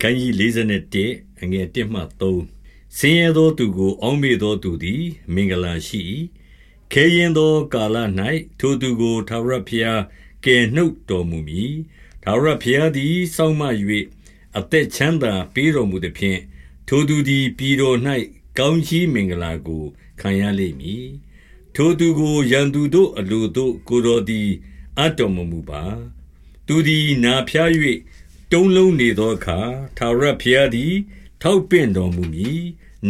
ခန်းကြီး41အငယ်1မှ3ဆင်းရဲသောသူကိုအောင်းမေသောသူသည် မင်္ဂလာရှိ၏ခဲရင်သောကာလ၌ထိုသူကိုသာရဖျားကယ်နှုတ်တော်မူမည်သာရဖျားသည်စောင့်မ၍အသက်ချမ်းသာပေးတော်မူသည်ဖြင့်ထိုသူသည်ပြည်တော်၌ကောင်းကြီးမင်္ဂလာကိုခံရလိမ့်မည်ထိုသူကိုရန်သူတို့အလိုတို့ကိုတော်သည်အတော်မမူပါ သူသည်နာဖျား၍ တုံးလုံးနေသောအခါ ထာဝရဘုရားသည် ထောက်ပင့်တော်မူမည်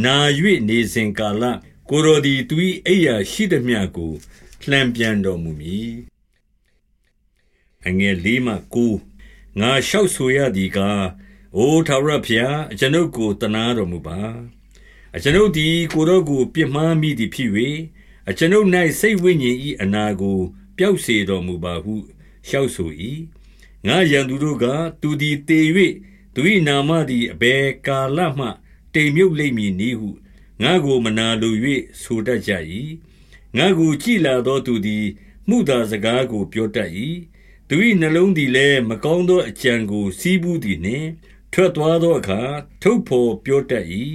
နာ၍နေစဉ်ကာလ ကိုတော်သည် သူ၏အိယာရှိသည်မြကို လှံပြန်တော်မူမည်အငယ်လေးမှကိုငါလျှောက်ဆိုရသည်ကား အိုထာဝရဘုရား အကျွန်ုပ်ကိုတနာတော်မူပါ အကျွန်ုပ်သည် ကိုတော်ကို ပြစ်မှားမိသည်ဖြစ်၍အကျွန်ုပ်၌စိတ်ဝိညာဉ်၏အနာကို ပျောက်စေတော်မူပါဟု လျှောက်ဆို၏ ငါရန်သူတို့က သူသည်တေ၍သူ၏နာမသည် အဘယ်ကာလမှ တိမ်မြုပ်လိမ့်မည်နည်းဟု ငါကို မနာလို၍ဆိုတတ်ကြ၏ငါကိုကြည်လာသောသူသည်မှုသာစကားကို ပြောတတ်၏သူ၏နှလုံးသည်လည်း မကောင်းသောအကြံကိုစီးပူးသည်နှင့် ထွက်သွားသောအခါ ထုတ်ဖော်ပြောတတ်၏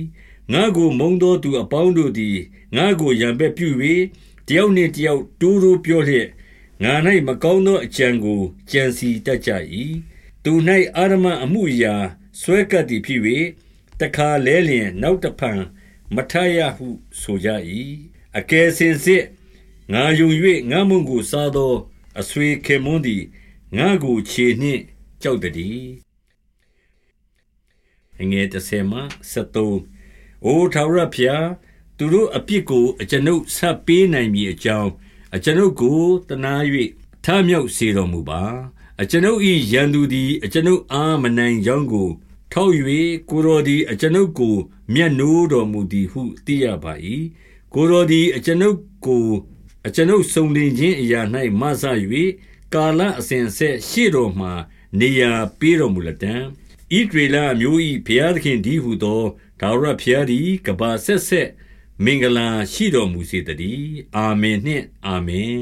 ငါကိုမုံသောသူအပေါင်းတို့သည် ငါကိုရံပက်ပြု၍တယောက်နှင့်တယောက် တိုးတိုးပြောလျက် ငါ၌မကောင်းသောအကြံကိုကြံစီတတ်ကြ၏သူ၌အာရမအမှုအရာဆွဲကပ်သည်ဖြစ်၍တခါလဲလျင်နောက်တဖန်မထရဟုဆိုကြ၏အကယ်စင်စစ်ငါယုံ၍ငါမုန်ကိုစားသောအဆွေခင်မွန်းသည်ငါကိုခြေနှင့်ကြောက်သည်အငယ်30မှ73အိုထာဝရဖျားသူတို့အပြစ်ကိုအကျွန်ုပ်ဆက်ပေးနိုင်မည်အကြောင်း အကျွန်ုပ်ကိုတနာ၍ထမြောက်စေတော်မူပါအကျွန်ုပ်၏ရန်သူသည်အကျွန်ုပ်အားမနိုင်ကြောင်းကို ထောက်၍ကိုယ်တော်သည်အကျွန်ုပ်ကိုမျက်နှိုးတော်မူသည်ဟုသိရပါ၏ကိုယ်တော်သည်အကျွန်ုပ်ကိုအကျွန်ုပ်စုံလင်ခြင်းအရာ၌မဆ၍ကာလအစဉ်ဆက်ရှေ့တော်မှနေရာပေးတော်မူလတံဣဒရေလမျိုး၏ဘုရားသခင်ဒီဟုသောဒါဝရဘုရားသည်ကဘာဆက်ဆက် မင်္ဂလာရှိတော်မူစေတည်းအာမင်နှင့်အာမင်